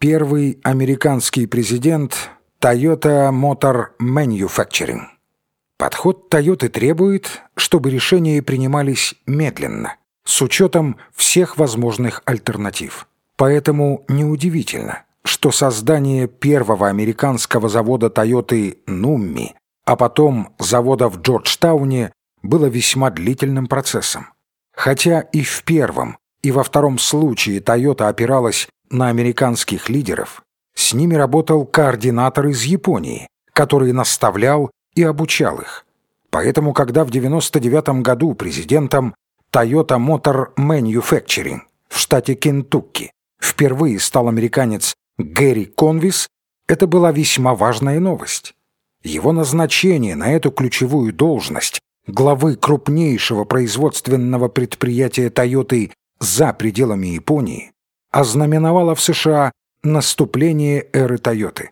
Первый американский президент Toyota Motor Manufacturing. Подход Toyota требует, чтобы решения принимались медленно, с учетом всех возможных альтернатив. Поэтому неудивительно, что создание первого американского завода Toyota Nummi, а потом завода в Джорджтауне, было весьма длительным процессом. Хотя и в первом, и во втором случае Toyota опиралась на американских лидеров, с ними работал координатор из Японии, который наставлял и обучал их. Поэтому, когда в 1999 году президентом Toyota Motor Manufacturing в штате Кентукки впервые стал американец Гэри Конвис, это была весьма важная новость. Его назначение на эту ключевую должность главы крупнейшего производственного предприятия Toyota за пределами Японии ознаменовало в США наступление эры Тойоты.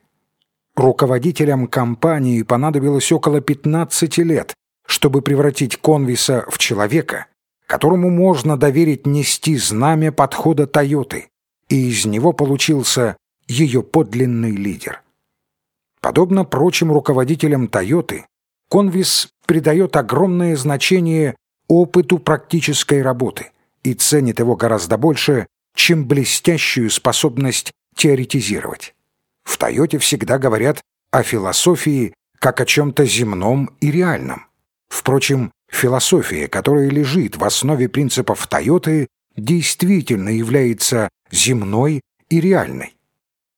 Руководителям компании понадобилось около 15 лет, чтобы превратить Конвиса в человека, которому можно доверить нести знамя подхода Тойоты, и из него получился ее подлинный лидер. Подобно прочим руководителям Тойоты, Конвис придает огромное значение опыту практической работы и ценит его гораздо больше, чем блестящую способность теоретизировать. В Тойоте всегда говорят о философии как о чем-то земном и реальном. Впрочем, философия, которая лежит в основе принципов Тойоты, действительно является земной и реальной.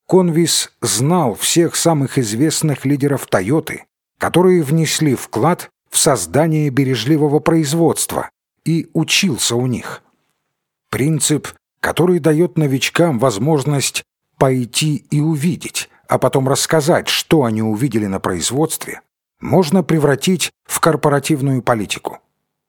Конвис знал всех самых известных лидеров Тойоты, которые внесли вклад в создание бережливого производства и учился у них. Принцип который дает новичкам возможность пойти и увидеть, а потом рассказать, что они увидели на производстве, можно превратить в корпоративную политику.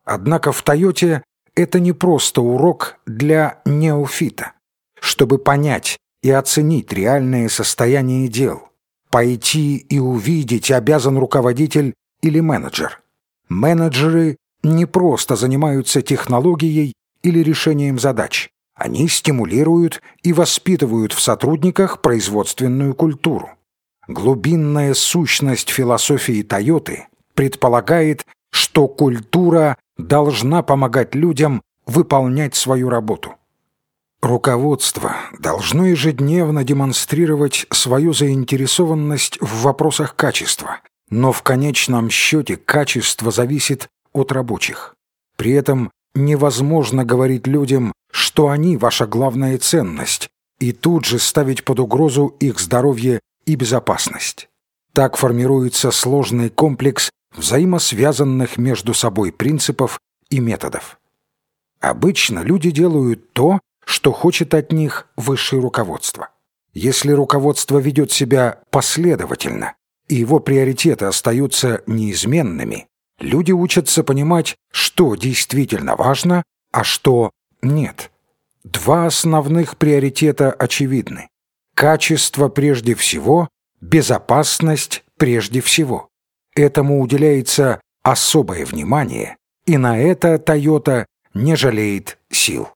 Однако в «Тойоте» это не просто урок для неофита. Чтобы понять и оценить реальное состояние дел, пойти и увидеть обязан руководитель или менеджер. Менеджеры не просто занимаются технологией или решением задач. Они стимулируют и воспитывают в сотрудниках производственную культуру. Глубинная сущность философии Тойоты предполагает, что культура должна помогать людям выполнять свою работу. Руководство должно ежедневно демонстрировать свою заинтересованность в вопросах качества, но в конечном счете качество зависит от рабочих. При этом невозможно говорить людям что они ваша главная ценность, и тут же ставить под угрозу их здоровье и безопасность. Так формируется сложный комплекс взаимосвязанных между собой принципов и методов. Обычно люди делают то, что хочет от них высшее руководство. Если руководство ведет себя последовательно, и его приоритеты остаются неизменными, люди учатся понимать, что действительно важно, а что нет. Два основных приоритета очевидны. Качество прежде всего, безопасность прежде всего. Этому уделяется особое внимание, и на это Toyota не жалеет сил.